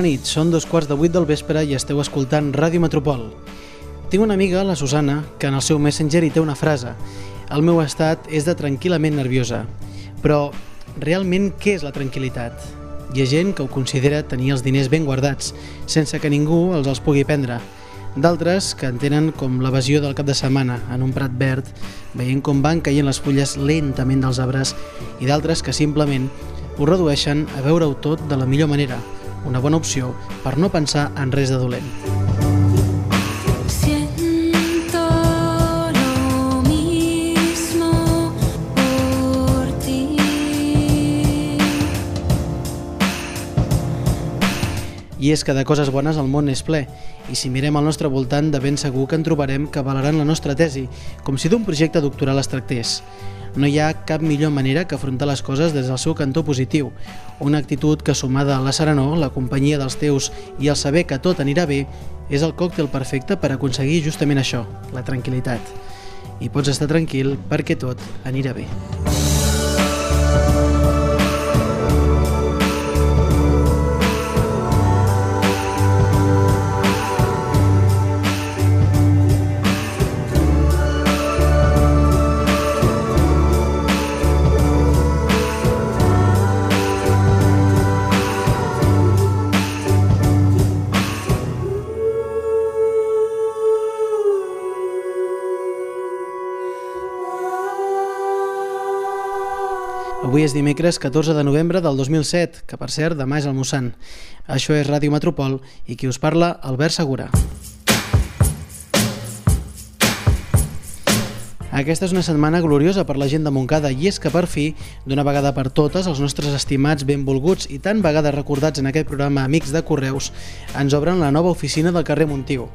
Bona nit, són dos quarts de vuit del vespre i esteu escoltant Ràdio Metropol. Tinc una amiga, la Susana, que en el seu Messenger hi té una frase. El meu estat és de tranquil·lament nerviosa. Però, realment, què és la tranquil·litat? Hi ha gent que ho considera tenir els diners ben guardats, sense que ningú els els pugui prendre. D'altres que entenen com l'evasió del cap de setmana en un prat verd, veient com van caient les fulles lentament dels arbres, i d'altres que simplement ho redueixen a veure-ho tot de la millor manera, una bona opció per no pensar en res de dolent. I és que de coses bones el món és ple, i si mirem al nostre voltant de ben segur que en trobarem que avalaran la nostra tesi, com si d'un projecte doctoral es tractés. No hi ha cap millor manera que afrontar les coses des del seu cantó positiu. Una actitud que sumada a la serenor, la companyia dels teus i el saber que tot anirà bé, és el còctel perfecte per aconseguir justament això, la tranquil·litat. I pots estar tranquil perquè tot anirà bé. Avui és dimecres 14 de novembre del 2007, que per cert demà és el Mossant. Això és Ràdio Metropol i qui us parla, Albert Segura. Aquesta és una setmana gloriosa per la gent de Montcada i és que per fi, d'una vegada per totes, els nostres estimats benvolguts i tan vegades recordats en aquest programa Amics de Correus ens obren la nova oficina del carrer Montiu.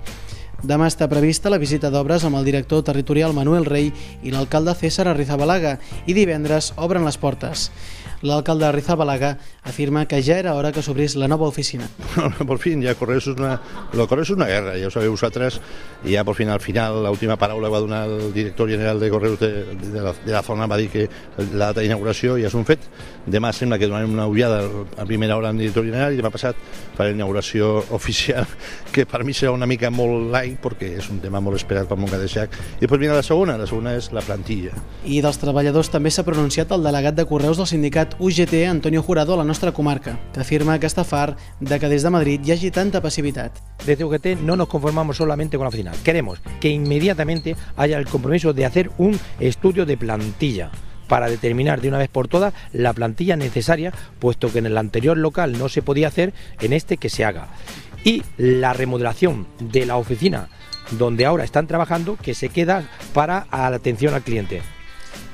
Demà està prevista la visita d'obres amb el director territorial Manuel Rey i l'alcalde César Arrizabalaga i divendres obren les portes. L'alcalde Arrizabalaga afirma que ja era hora que s'obrís la nova oficina. por fin, ya Correos es una, lo Correos es una guerra, ya ho sabeu vosaltres, i ja por fin al final la última paraula va donar el director general de Correos de, de, la, de la zona, va dir que la data d'inauguració ja és un fet, demà sembla que donarem una ullada a primera hora al director general i demà passat farà la inauguració oficial, que per mi serà una mica molt light perquè és un tema molt esperat pel Montcadeixac. I després vine la segona, la segona és la plantilla. I dels treballadors també s'ha pronunciat el delegat de Correus del sindicat UGT, Antonio Jurado, a la nostra comarca, que afirma que està fart de que des de Madrid hi hagi tanta passivitat. Desde UGT no nos conformamos solamente con la oficina. Queremos que inmediatamente haya el compromiso de hacer un estudio de plantilla para determinar de una vez por todas la plantilla necesaria, puesto que en el anterior local no se podía hacer, en este que se haga. Y la remodelación de la oficina donde ahora están trabajando, que se queda para la atención al cliente.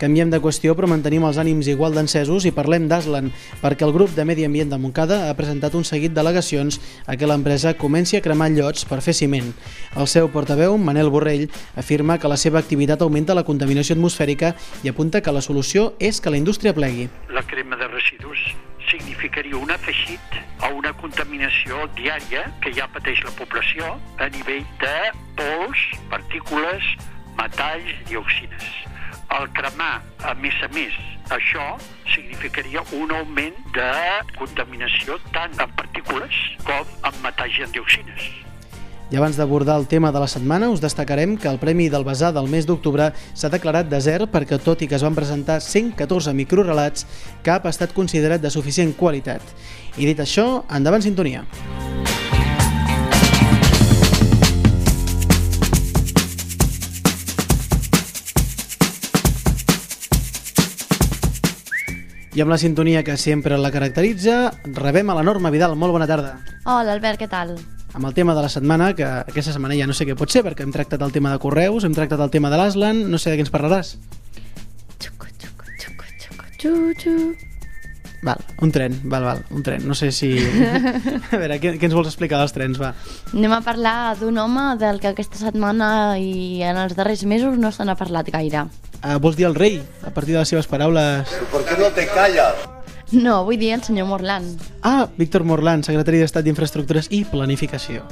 Canviem de qüestió però mantenim els ànims igual d'encesos i parlem d'Aslan, perquè el grup de Medi Ambient de Montcada ha presentat un seguit d'al·legacions a que l'empresa comenci a cremar llots per fer ciment. El seu portaveu, Manel Borrell, afirma que la seva activitat augmenta la contaminació atmosfèrica i apunta que la solució és que la indústria plegui. la crema de residus significaria un afegit a una contaminació diària que ja pateix la població a nivell de pols, partícules, metalls, dioxines. El cremar, a més a més, això significaria un augment de contaminació tant en partícules com en metalls i en dioxines. I abans d'abordar el tema de la setmana, us destacarem que el Premi del Besar del mes d'octubre s'ha declarat desert perquè, tot i que es van presentar 114 microrelats, cap ha estat considerat de suficient qualitat. I dit això, endavant sintonia. I amb la sintonia que sempre la caracteritza, rebem a la Norma Vidal. Molt bona tarda. Hola, Albert, què tal? amb el tema de la setmana, que aquesta setmana ja no sé què pot ser, perquè hem tractat el tema de correus, hem tractat el tema de l'Aslan, no sé de què ens parlaràs. Xucu, xucu, xucu, xucu, xu, xu. Val, un tren, val, val, un tren. No sé si... a veure, què, què ens vols explicar dels trens, va? Anem a parlar d'un home del que aquesta setmana i en els darrers mesos no se n'ha parlat gaire. Uh, vols dir el rei, a partir de les seves paraules? ¿Por qué no te callas? No, vull dir el senyor Morlan. Ah, Víctor Morlan, secretari d'Estat d'Infraestructures i Planificació.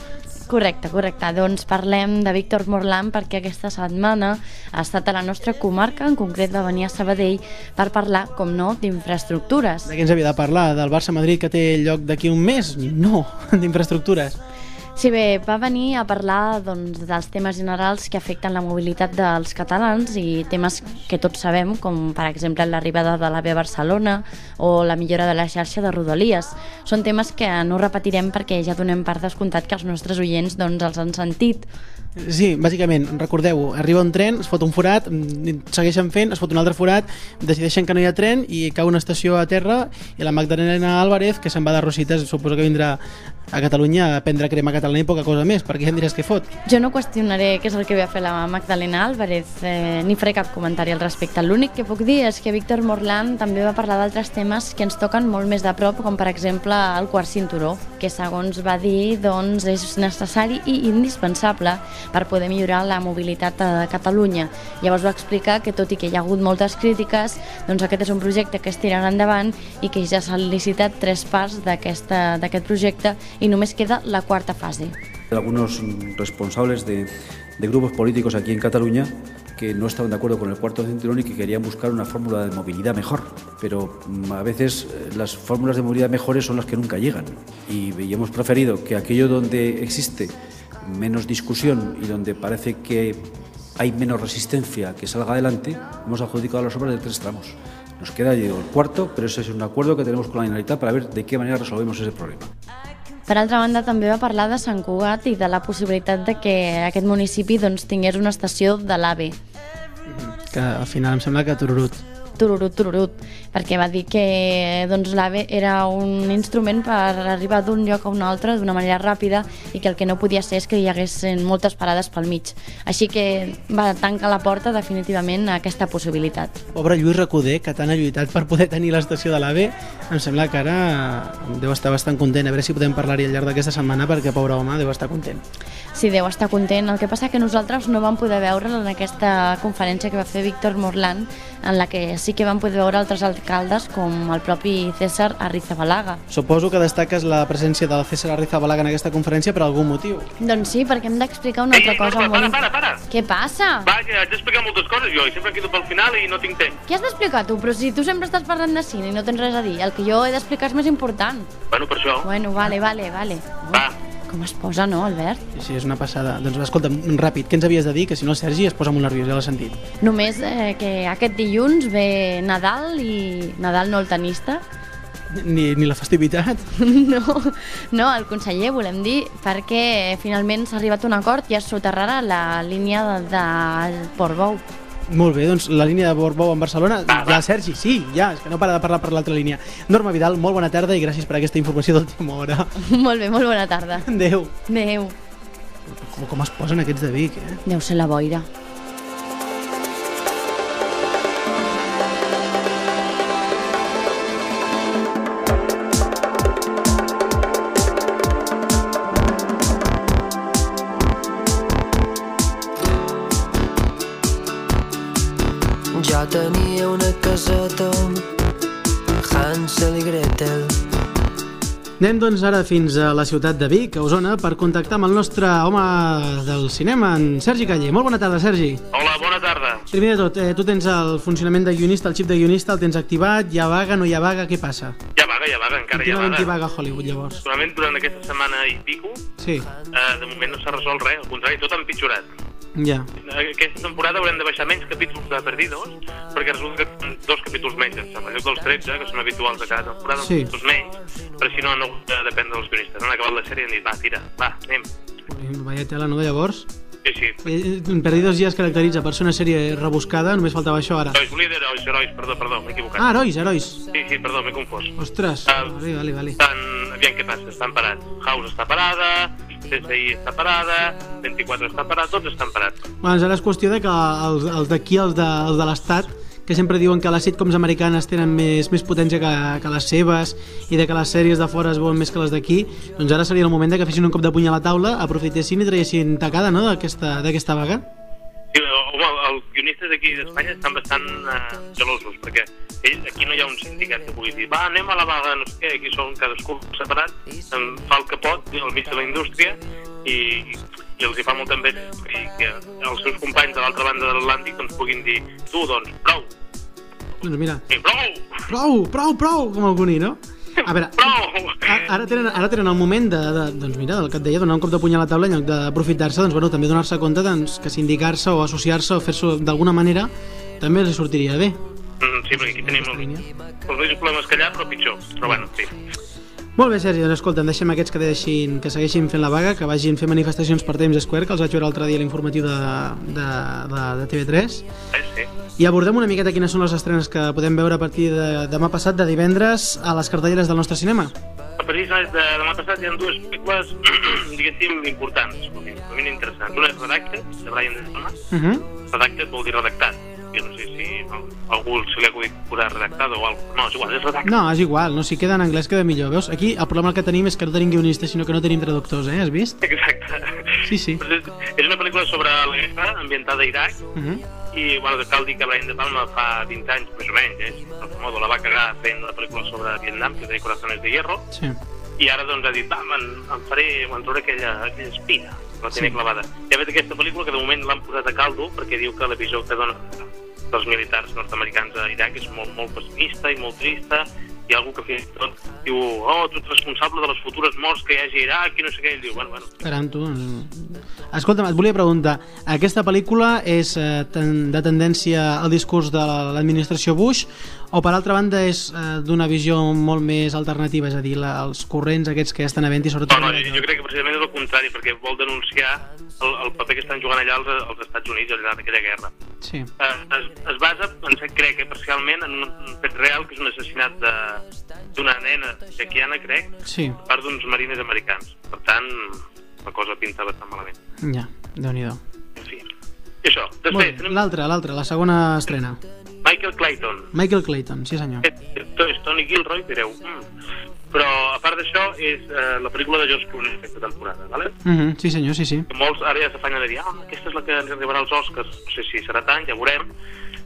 Correcte, correcte. Doncs parlem de Víctor Morlan perquè aquesta setmana ha estat a la nostra comarca, en concret va venir a Sabadell per parlar, com no, d'infraestructures. De què ens havia de parlar? Del Barça-Madrid que té lloc d'aquí un mes? No, d'infraestructures. Sí, bé, va venir a parlar doncs, dels temes generals que afecten la mobilitat dels catalans i temes que tots sabem, com per exemple l'arribada de l'AVE a Barcelona o la millora de la xarxa de Rodalies. Són temes que no repetirem perquè ja donem per descomptat que els nostres oients doncs, els han sentit. Sí, bàsicament, recordeu, arriba un tren, es fot un forat, mm, segueixen fent, es fot un altre forat, decideixen que no hi ha tren i cau una estació a terra i la Magdalena Álvarez, que se'n va de Rosites, suposo que vindrà a Catalunya a prendre crema catalana i poca cosa més, perquè ja em diràs què fot. Jo no qüestionaré què és el que ve a fer la Magdalena Álvarez, eh, ni faré cap comentari al respecte. L'únic que puc dir és que Víctor Morlan també va parlar d'altres temes que ens toquen molt més de prop, com per exemple el quart cinturó, que segons va dir doncs, és necessari i indispensable per poder millorar la mobilitat a Catalunya. Llavors va explicar que tot i que hi ha hagut moltes crítiques, doncs aquest és un projecte que es tirarà endavant i que ja s'han licitat tres parts d'aquest projecte i només queda la quarta fase. Algunos responsables de, de grupos políticos aquí en Cataluña que no estaban de acuerdo con el cuarto cinturón y que querían buscar una fórmula de movilidad mejor. Pero mm, a veces eh, las fórmulas de movilidad mejores son las que nunca llegan. Y, y hemos preferido que aquello donde existe menos discusión y donde parece que hay menos resistencia que salga adelante, hemos adjudicado las obras de tres tramos. Nos queda digo, el cuarto, pero ese es un acuerdo que tenemos con la Generalitat para ver de qué manera resolvemos ese problema. Per altra banda, també va parlar de Sant Cugat i de la possibilitat de que aquest municipi doncs, tingués una estació de l'AVE. Que al final em sembla que tururut. Tururut, tururut, perquè va dir que doncs, l'AVE era un instrument per arribar d'un lloc a un altre d'una manera ràpida i que el que no podia ser és que hi haguessin moltes parades pel mig. Així que va tancar la porta definitivament a aquesta possibilitat. Pobre Lluís Recoder, que tant ha lluitat per poder tenir l'estació de l'AVE, em sembla que ara deu estar bastant content. A veure si podem parlar-hi al llarg d'aquesta setmana, perquè pobre home deu estar content. Sí, deu estar content. El que passa que nosaltres no vam poder veure'l en aquesta conferència que va fer Víctor Morland, en la que sí que vam poder veure altres alcaldes com el propi César Arrizabalaga. Suposo que destaques la presència del César Arrizabalaga en aquesta conferència per algun motiu. Doncs sí, perquè hem d'explicar una altra Ei, cosa Norma, molt... para, para, para. Què passa? Va, que haig d'explicar moltes coses jo i sempre em quedo pel final i no tinc temps. Què has d'explicar tu? Però si tu sempre estàs parlant de cine i no tens res a dir, el que jo he d'explicar és més important. Bueno, per això. Bueno, vale, vale, vale. Va. Com es posa, no, Albert? Sí, sí, és una passada. Doncs va, escolta'm, ràpid, què ens havies de dir? Que si no el Sergi es posa molt nerviós, ja l'ha sentit. Només eh, que aquest dilluns ve Nadal i... Nadal no el tenista? Ni, ni la festivitat. No, no, el conseller volem dir perquè finalment s'ha arribat a un acord i es soterrarà la línia de, de Portbou. Molt bé, doncs la línia de Borbou en Barcelona, ja Sergi, sí, ja, és que no para de parlar per l'altra línia. Norma Vidal, molt bona tarda i gràcies per aquesta informació d'última hora. molt bé, molt bona tarda. Adéu. Adéu. Com, com es posen aquests de Vic, eh? Deu ser la boira. Anem doncs ara fins a la ciutat de Vic, a Osona, per contactar amb el nostre home del cinema, en Sergi Calle. Molt bona tarda, Sergi. Hola, bona tarda. Primer de tot, eh, tu tens el funcionament de guionista, el xip de guionista, el tens activat, hi ha vaga, no hi ha vaga, què passa? Ja vaga, ja vaga, encara hi ha Continuament hi vaga. vaga a Hollywood, llavors. Solament durant aquesta setmana i pico, Sí, eh, de moment no s'ha resolt res, al contrari, tot ha empitjorat. Ja. Aquesta temporada haurem de baixar menys capítols de Perdidos, perquè resulta que dos capítols menys, em sembla, en lloc dels 13, que són habituals a cada temporada, Sí. dos menys, però si no, no han de dependre dels guionistes. Han acabat la sèrie i han dit, va, tira, va, anem. Vaya tela, no, llavors? Sí, sí. Eh, eh, Perdidos ja es caracteritza per ser una sèrie rebuscada, només faltava això ara. Herois, volia dir herois, herois, perdó, perdó, m'he equivocat. Ah, herois, herois. Sí, sí, perdó, m'he confós. Ostres, Ah. vale, vale, vale. Estan, aviam què passa, estan parats. House està parada, CSI està parada, 24 està parat, tots estan parats. Doncs ara és qüestió de que els, els d'aquí, els de, els de l'Estat, que sempre diuen que les sitcoms americanes tenen més, més potència que, que les seves i de que les sèries de fora es veuen més que les d'aquí, doncs ara seria el moment de que fessin un cop de puny a la taula, aprofitessin i traiessin tacada no, d'aquesta vaga. Sí, home, els guionistes d'aquí d'Espanya estan bastant uh, gelosos, perquè ells, aquí no hi ha un sindicat que pugui dir va, anem a la vaga, no sé què, aquí són cadascú separat, en fa el que pot, al mig de la indústria, i, i els hi fa molta enveja que, que els seus companys de l'altra banda de l'Atlàntic doncs puguin dir tu, doncs, prou, Doncs mira, sí, prou, prou, prou, prou, com el Cuní, no? A veure, ara tenen, ara tenen el moment de, de, doncs mira, del que et deia, donar un cop de puny a la taula en lloc d'aprofitar-se, doncs bueno, també donar-se compte doncs, que sindicar-se o associar-se o fer-se d'alguna manera també els sortiria bé. Mm, sí, perquè aquí tenim els, els mateixos problemes que allà, però pitjor. Però bueno, sí. Molt bé, Sergi, doncs escolta'm, deixem aquests que, deixin, que segueixin fent la vaga, que vagin fer manifestacions per Times Square, que els vaig veure l'altre dia a l'informatiu de, de, de, de TV3, Eh, sí. I abordem una miqueta quines són les estrenes que podem veure a partir de demà passat, de divendres, a les cartelleres del nostre cinema. A París de demà passat hi ha dues pel·lícules, diguéssim, importants, mi, per mi interessants. Una és Redacted, de Brian De. Uh -huh. Redacted vol dir redactat. Jo no sé si a algú se li ha acudit posar redactado o alguna No, és igual, és redactat. No, és igual, no, si queda en anglès queda millor. Veus? Aquí el problema que tenim és que no tenim guionistes, sinó que no tenim traductors, eh? Has vist? Exacte. Sí, sí. És, és una pel·lícula sobre la guerra ambientada a Iraq Uh -huh. I, bueno, cal dir que Brian De Palma fa 20 anys, més o menys, eh? Grosso modo, la va cagar fent una pel·lícula sobre Vietnam, que deia Corazones de Hierro, Sí. i ara doncs ha dit, va, me'n em faré, me'n trauré aquella, aquella espina, la Sí. tenia clavada. I ha fet aquesta pel·lícula que de moment l'han posat a caldo perquè diu que la visió que dona dels militars nord-americans a Iraq és molt, molt pessimista i molt trista i algú que fins i tot. Diu oh, tu ets responsable de les futures morts que hi hagi a Iraq i no sé què, i diu, bueno, bueno, Caram, tu... Escolta'm, et volia preguntar, aquesta pel·lícula és eh, de tendència al discurs de l'administració Bush o per altra banda és eh, d'una visió molt més alternativa, és a dir, la, els corrents aquests que estan a vent i sobretot... No, no, jo, jo crec que precisament és el contrari, perquè vol denunciar el, el paper que estan jugant allà els, els Estats Units al llarg d'aquella guerra. Sí. Eh, es, es basa, en, crec, eh, parcialment, en un fet real, que és un assassinat de- d'una nena txequiana, crec, Sí, per part d'uns marines americans. Per tant, la cosa pinta bastant malament. ja, déu nhi En fi. I això. Després, tenim l'altra, l'altra, la segona estrena. Michael Clayton. Michael Clayton, sí senyor. És, Tony Gilroy, direu. Mm. Però, a part d'això, és eh, la pel·lícula de George Clooney aquesta temporada, ¿vale? Uh -huh, sí senyor, sí, sí. que molts ara ja s'afanyen a dir ah, aquesta és la que ens arribarà als Oscars no sé si serà tant, ja veurem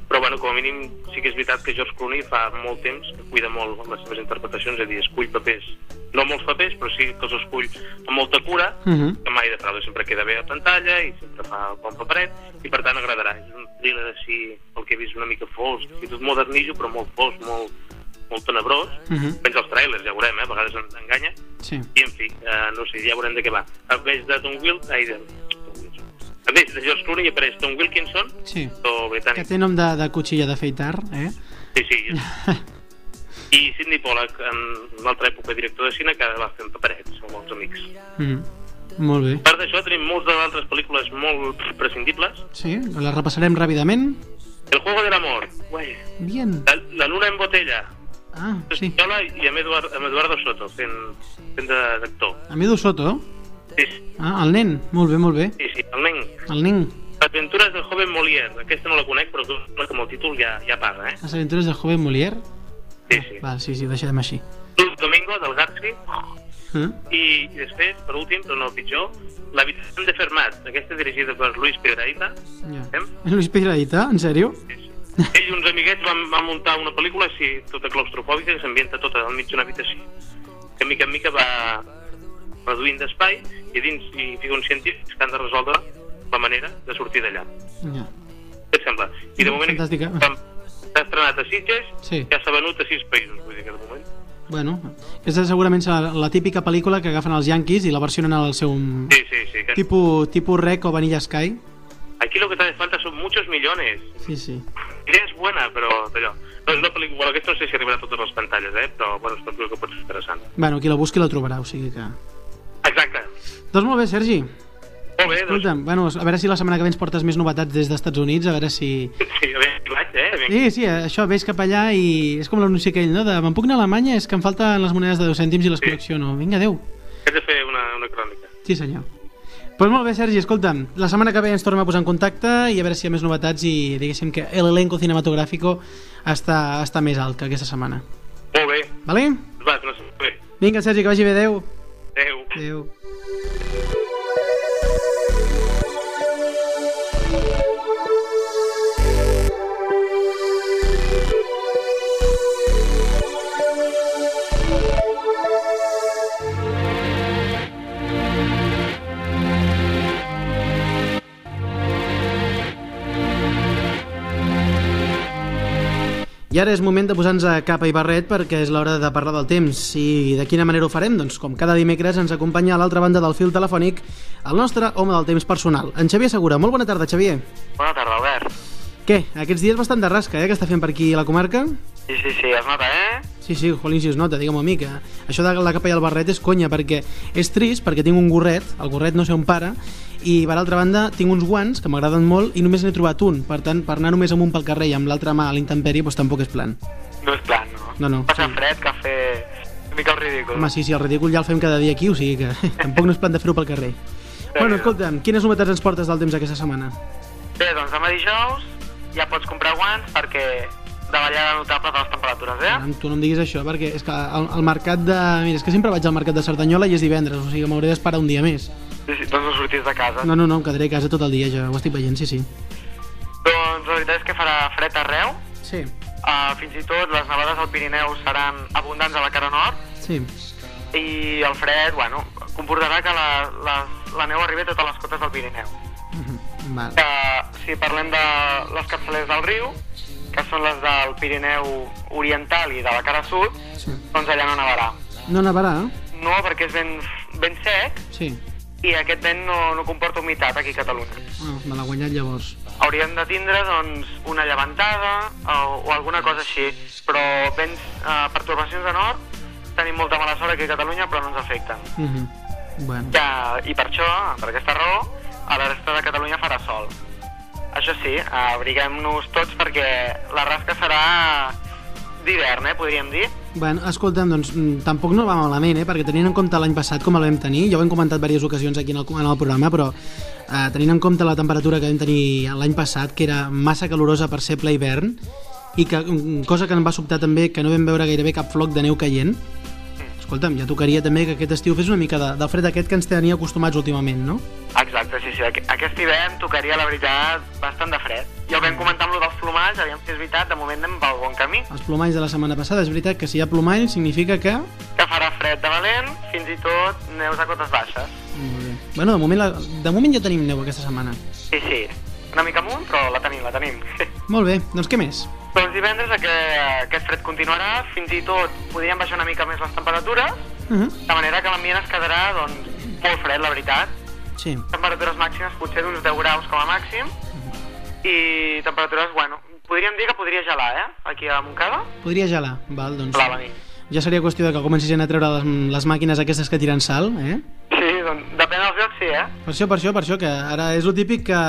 però bueno, com a mínim sí que és veritat que George Clooney fa molt temps que cuida molt les seves interpretacions, és a dir, escull papers no molts papers, però sí que els escull amb molta cura, Uh -huh. que mai de fraude sempre queda bé a pantalla i sempre fa el bon paperet i per tant agradarà és un thriller així, el que he vist una mica fosc i tot modernillo però molt fosc molt, molt tenebrós Uh -huh. Pensa els trailers, ja veurem, eh? a vegades en- enganya Sí. i en fi, eh, no sé, ja veurem de què va. A més de Tom Will, ai, de, A més de George Clooney apareix Tom Wilkinson, Sí. actor Que britànic, té nom de, de cuchilla d'afeitar, eh? sí, sí, i Sidney Pollack, en una altra època director de cine, que va fent paperets, amb bons amics. Uh -huh. Molt bé. A part d'això, tenim moltes d'altres pel·lícules molt prescindibles. Sí, la repassarem ràpidament. El juego del amor, ué, Bien. la, la luna en botella, Ah, sí. Espanyola i amb, Eduard, amb Eduardo Soto, fent, fent de- d'actor. Amido Soto. Sí, sí, Ah, el nen. Molt bé, molt bé. sí, sí, el nen. El nen. Aventuras del joven Molière, aquesta no la conec, però amb el títol ja, ja paga, eh? Les aventures del joven Molière. Sí, sí. Val, sí, sí, deixem així. Luz Domingo, del Garci, Eh? i després, per últim, però no el pitjor, L'habitació de Fermat, aquesta dirigida per Luis Piedrahita. Ja. Em? Luis Piedrahita, en sèrio? Sí, sí. Ell i uns amiguets van, van muntar una pel·lícula així, tota claustrofòbica, que s'ambienta tota al mig d'una habitació. Que mica en mica va reduint d'espai i dins hi fica uns científics que han de resoldre la manera de sortir d'allà. Ja. Què et sembla? I de moment Fantàstica. s'ha estrenat a Sitges, Sí. ja s'ha venut a sis països, vull dir que de moment. Bueno, aquesta segurament serà la típica pel·lícula que agafen els Yankees i la versionen al seu Sí, sí, sí. Que... tipus, tipus Rec o Vanilla Sky. Aquí lo que te hace falta son muchos millones. Sí, sí. La idea és bona, però allò... No és una pel·lícula, bueno, aquesta no sé si arribarà a totes les pantalles, eh? però bueno, és una pel·lícula que pot ser interessant. Bueno, qui la busqui la trobarà, o sigui que... Doncs molt bé, Sergi. Molt bé, doncs, Escolta'm, bueno, a veure si la setmana que ve ens portes més novetats des dels Estats Units, a veure si... sí, a veure, vaig, eh? Sí, sí, això, vés cap allà i és com l'anunci aquell, no? De, me'n puc anar a Alemanya, és que em falten les monedes de 10 cèntims i les Sí. col·lecciono. Vinga, adeu. Haig de fer una, una crònica. Sí, senyor. Doncs pues molt bé, Sergi, escolta'm, la setmana que ve ens tornem a posar en contacte i a veure si hi ha més novetats i diguéssim que l'elenco cinematográfico està, està més alt que aquesta setmana. Molt bé. Vale? Va, no sé. Vinga, Sergi, que vagi bé, adeu. Adéu. Adeu. you I ara és moment de posar-nos a capa i barret perquè és l'hora de parlar del temps. I de quina manera ho farem? Doncs com cada dimecres ens acompanya a l'altra banda del fil telefònic el nostre home del temps personal, en Xavier Segura. Molt bona tarda, Xavier. Bona tarda, Albert. Què? Aquests dies bastant de rasca, eh, que està fent per aquí a la comarca? Sí, sí, sí, es nota, eh? Sí, sí, jolín, si es nota, digue'm a mi que això de la capa i el barret és conya, perquè és trist, perquè tinc un gorret, el gorret no sé on para, i per altra banda tinc uns guants que m'agraden molt i només n'he trobat un, per tant, per anar només amb un pel carrer i amb l'altra mà a l'intempèrie, doncs tampoc és plan. No és plan, no? No, no. Passa fred, que fer una mica el ridícul. Home, sí, sí, el ridícul ja el fem cada dia aquí, o sigui que tampoc no és plan de fer-ho pel carrer. Bueno, escolta'm, quines novetats ens portes del temps aquesta setmana? Bé, doncs demà dijous ja pots comprar guants perquè davallada notable de les temperatures, eh? Caram, tu no em diguis això, perquè és que el, el mercat de... Mira, és que sempre vaig al mercat de Cerdanyola i és divendres, o sigui, m'hauré d'esperar un dia més. Sí, sí, doncs no sortis de casa. No, no, no, em quedaré a casa tot el dia, ja ho estic veient, sí, sí. Doncs la veritat és que farà fred arreu. Sí. Uh, fins i tot les nevades al Pirineu seran abundants a la cara nord Sí. i el fred, bueno, comportarà que la, la, la neu arribi a totes les cotes del Pirineu. Val. que si parlem de les capçaleres del riu, que són les del Pirineu Oriental i de la cara sud, Sí. doncs allà no nevarà. No nevarà? No, perquè és ben, ben sec Sí. I aquest vent no, no comporta humitat aquí a Catalunya. Bueno, me l'ha guanyat llavors. Hauríem de tindre doncs, una llevantada o, o alguna cosa així, però vents, eh, pertorbacions de nord, tenim molta mala sort aquí a Catalunya, però no ens afecten. Uh -huh. Bueno. Ja, I per això, per aquesta raó, a la resta de Catalunya farà sol. Això sí, abriguem-nos tots perquè la rasca serà d'hivern, eh, podríem dir. Bueno, escolta'm, doncs mm, tampoc no va malament, eh? perquè tenint en compte l'any passat com el vam tenir, ja ho hem comentat diverses ocasions aquí en el, en el programa, però eh, tenint en compte la temperatura que vam tenir l'any passat, que era massa calorosa per ser ple hivern, i que, mm, cosa que em va sobtar també, que no vam veure gairebé cap floc de neu caient, escolta'm, ja tocaria també que aquest estiu fes una mica de, del fred aquest que ens tenia acostumats últimament, no? Exacte, sí, sí. Aqu- Aquest hivern tocaria, la veritat, bastant de fred. Ja ho vam comentar amb lo dels plomalls, aviam si és veritat, de moment anem pel bon camí. Els plomalls de la setmana passada, és veritat que si hi ha plomall significa que... Que farà fred de valent, fins i tot neus a cotes baixes. Molt bé. Bueno, de moment, la, de moment ja tenim neu aquesta setmana. Sí, sí. Una mica amunt, però la tenim, la tenim. Molt bé, doncs què més? doncs divendres aquest, aquest fred continuarà, fins i tot podríem baixar una mica més les temperatures, Uh -huh. de manera que l'ambient es quedarà doncs, molt fred, la veritat. Sí. Temperatures màximes potser d'uns 10 graus com a màxim, i temperatures, bueno, podríem dir que podria gelar, eh? Aquí a Montcada. Podria gelar, val, doncs... Clar, la. Ja seria qüestió de que comencessin a treure les, les màquines aquestes que tiren sal, eh? Sí, doncs depèn dels llocs, sí, eh? Per això, per això, per això, que ara és el típic que...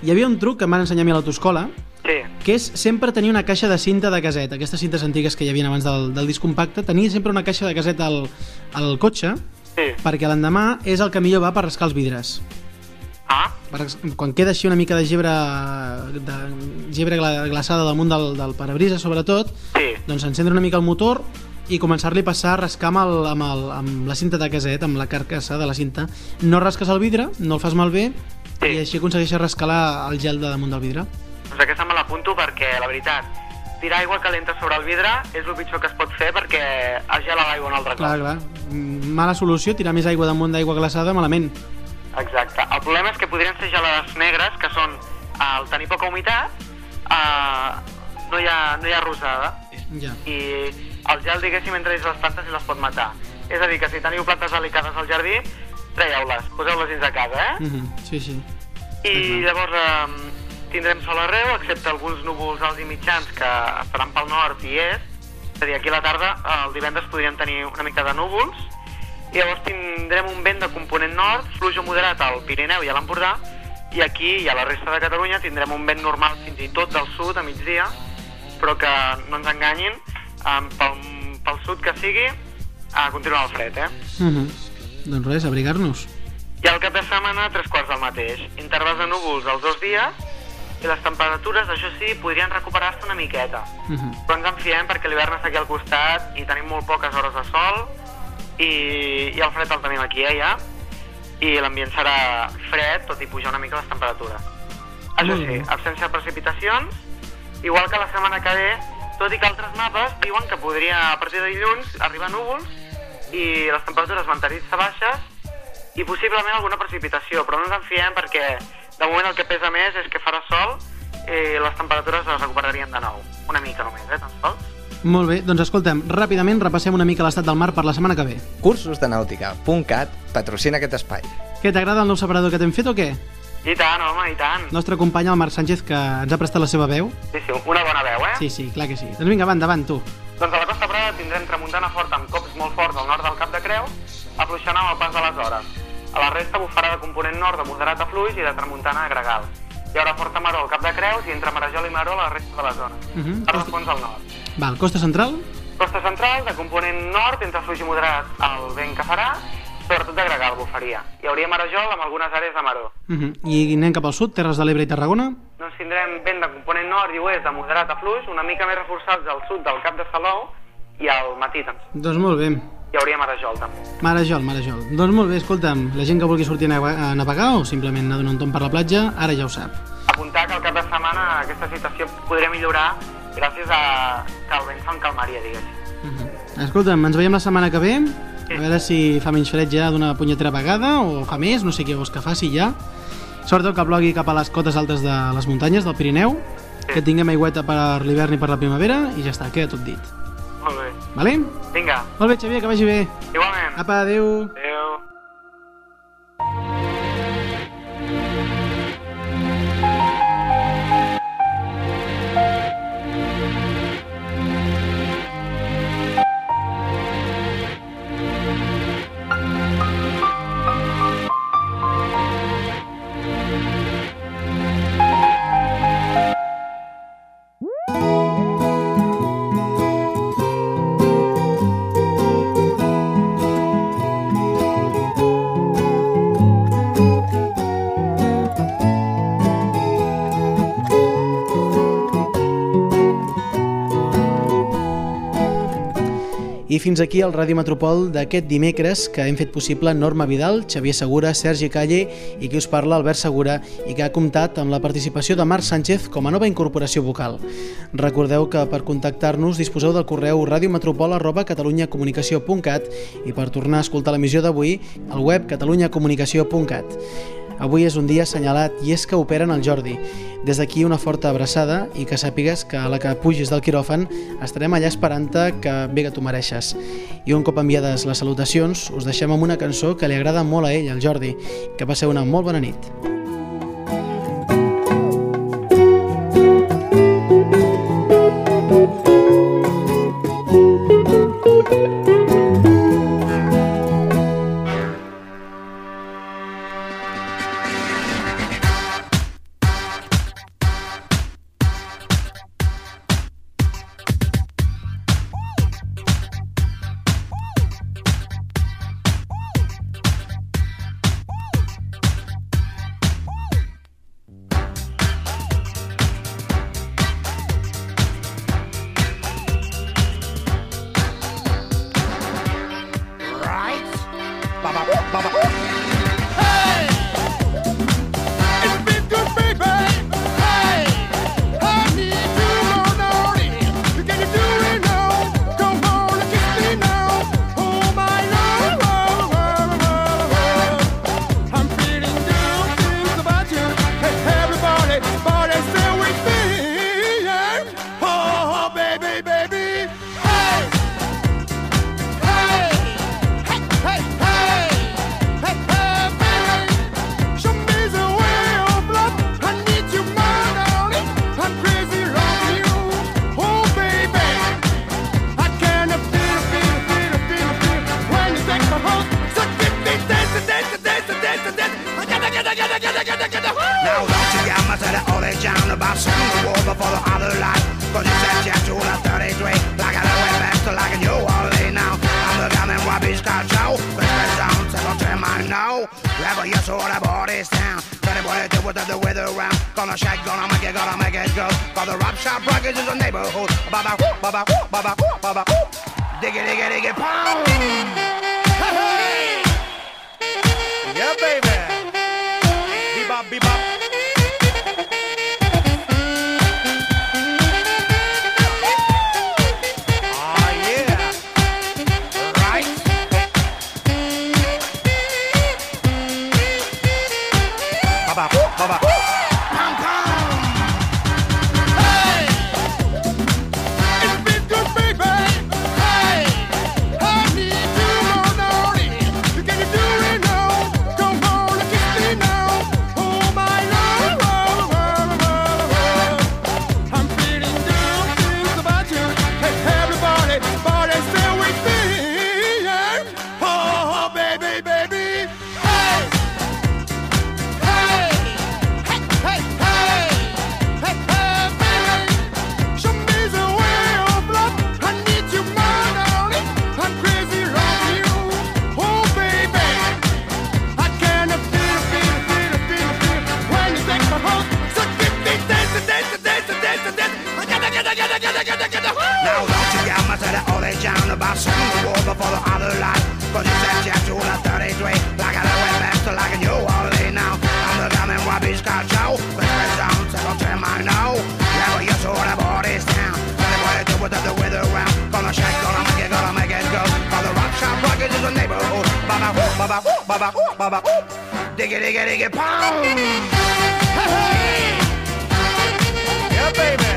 Hi havia un truc que em van ensenyar a mi a l'autoescola, Sí. que és sempre tenir una caixa de cinta de caset, aquestes cintes antigues que hi havia abans del, del disc compacte, tenir sempre una caixa de caset al, al cotxe, Sí. perquè l'endemà és el que millor va per rascar els vidres. Ah, Per, quan queda així una mica de gebre, de gebre gla- glaçada damunt del, del parabrisa, sobretot, sí. doncs encendre una mica el motor i començar-li a passar a rascar amb, el, amb, el, amb la cinta de caset, amb la carcassa de la cinta. No rasques el vidre, no el fas malbé, Sí. i així aconsegueixes rascar la, el gel de damunt del vidre. Doncs aquesta me l'apunto perquè, la veritat, tirar aigua calenta sobre el vidre és el pitjor que es pot fer perquè es gela l'aigua un altre cop. Clar, clar. Mala solució, tirar més aigua damunt d'aigua glaçada, malament. Exacte. El problema és que podrien ser gelades negres, que són, al tenir poca humitat, eh, no, hi ha, no hi ha rosada. Ja. I el gel, diguéssim, entre les plantes i les pot matar. És a dir, que si teniu plantes delicades al jardí, traieu-les, poseu-les dins de casa, eh? Mm -hmm. Sí, sí. I llavors eh, tindrem sol arreu, excepte alguns núvols alts i mitjans que estaran pel nord i est. És a dir, aquí a la tarda, eh, el divendres podríem tenir una mica de núvols, i llavors tindrem un vent de component nord, fluix o moderat al Pirineu i a l'Empordà, i aquí i a la resta de Catalunya tindrem un vent normal fins i tot del sud a migdia, però que no ens enganyin, eh, pel, pel sud que sigui, a continuar el fred, eh? Mm -hmm. Doncs res, abrigar-nos. I al cap de setmana, tres quarts del mateix. Intervals de núvols els dos dies i les temperatures, això sí, podrien recuperar-se una miqueta. Mm -hmm. Però ens en fiem perquè l'hivern està aquí al costat i tenim molt poques hores de sol i, i el fred el tenim aquí, eh, ja. I l'ambient serà fred, tot i pujar una mica les temperatures. Això sí, absència de precipitacions, igual que la setmana que ve, tot i que altres mapes diuen que podria, a partir de dilluns, arribar núvols i les temperatures mantenir-se baixes i possiblement alguna precipitació, però no ens en fiem perquè de moment el que pesa més és que farà sol i les temperatures es recuperarien de nou. una mica només, eh, tan sols. Molt bé, doncs escolta'm, ràpidament repassem una mica l'estat del mar per la setmana que ve. Cursosdenàutica.cat patrocina aquest espai. Què, t'agrada el nou separador que t'hem fet o què? I tant, home, i tant. Nostre company, el Marc Sánchez, que ens ha prestat la seva veu. Sí, sí, una bona veu, eh? Sí, sí, clar que sí. Doncs vinga, va, endavant, tu. Doncs a la Costa Brava tindrem tramuntana forta amb cops molt forts al nord del Cap de Creu, afluixant amb el pas de les hores. A la resta bufarà de component nord de moderat a fluix i de tramuntana a gregal. Hi haurà forta maró al Cap de Creus i entre Marajol i Maró a la resta de la zona. Uh -huh. Per fons al nord. Val, Costa Central? Costa central, de component nord, entre fluix i moderat al vent que farà, sobretot de gregal bufaria. Hi hauria Marajol amb algunes àrees de maró. Uh -huh. I anem cap al sud, Terres de l'Ebre i Tarragona? Doncs tindrem vent de component nord i oest de moderat a fluix, una mica més reforçats al sud del Cap de Salou i al matí també. Doncs molt bé. Hi hauria Marajol també. Marajol, Marajol. Doncs molt bé, escolta'm, la gent que vulgui sortir a navegar o simplement anar a donar un tomb per la platja, ara ja ho sap. Apuntar que al cap de setmana aquesta situació podria millorar gràcies a que el vent s'encalmaria, diguéssim. Escolta'm, ens veiem la setmana que ve, a veure si fa menys fred ja d'una punyetera vegada o fa més, no sé què vols que faci ja. Sobretot que plogui cap a les cotes altes de les muntanyes del Pirineu, que tinguem aigüeta per l'hivern i per la primavera i ja està, queda tot dit. Molt bé. Vale? Vinga, Molt bé, Xavier, que vagi bé. igualment. Apa, adeu. Adéu. I fins aquí el Ràdio Metropol d'aquest dimecres que hem fet possible Norma Vidal, Xavier Segura, Sergi Calle i qui us parla, Albert Segura, i que ha comptat amb la participació de Marc Sánchez com a nova incorporació vocal. Recordeu que per contactar-nos disposeu del correu radiometropol.catalunyacomunicació.cat i per tornar a escoltar l'emissió d'avui, al web catalunyacomunicació.cat. Avui és un dia assenyalat i és que operen el Jordi. Des d'aquí una forta abraçada i que sàpigues que a la que pugis del quiròfan estarem allà esperant-te que bé que t'ho mereixes. I un cop enviades les salutacions, us deixem amb una cançó que li agrada molt a ell, al Jordi. Que passeu una molt bona nit. To the 33, like I went back like a New Orleans now. I'm the gun and Robbie's car show. But it's down, second time I know. Level yes to the body's town. What it do with the weather around. Gonna shake, gonna make it, gonna make it go. Cause the rock shop rockets is a neighborhood. Baba, whoo, baba, whoo, baba, whoo, baba, whoo. Diggy, diggy, diggy, pound. Hey, hey. Yeah, baby. Time I know. Yeah, well, you saw the body's down. Tell me what to do with the weather around. Gonna shake, gonna make it, gonna make it go. Cause the rock shop rocket is a neighborhood. Baba, whoop, baba, whoop, baba, whoop, baba, whoop. Diggy, diggy, diggy, pound. Hey, hey. Yeah, baby.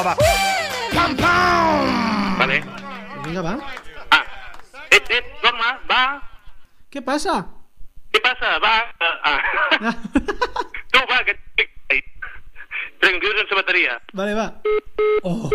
Baba, baba. Pam, pam. Vale. Vinga, va. Ep, ep, torna, va. Què passa? Què passa? Va. Ah. tu, va, que... Tranquils sense bateria. Vale, va. Oh.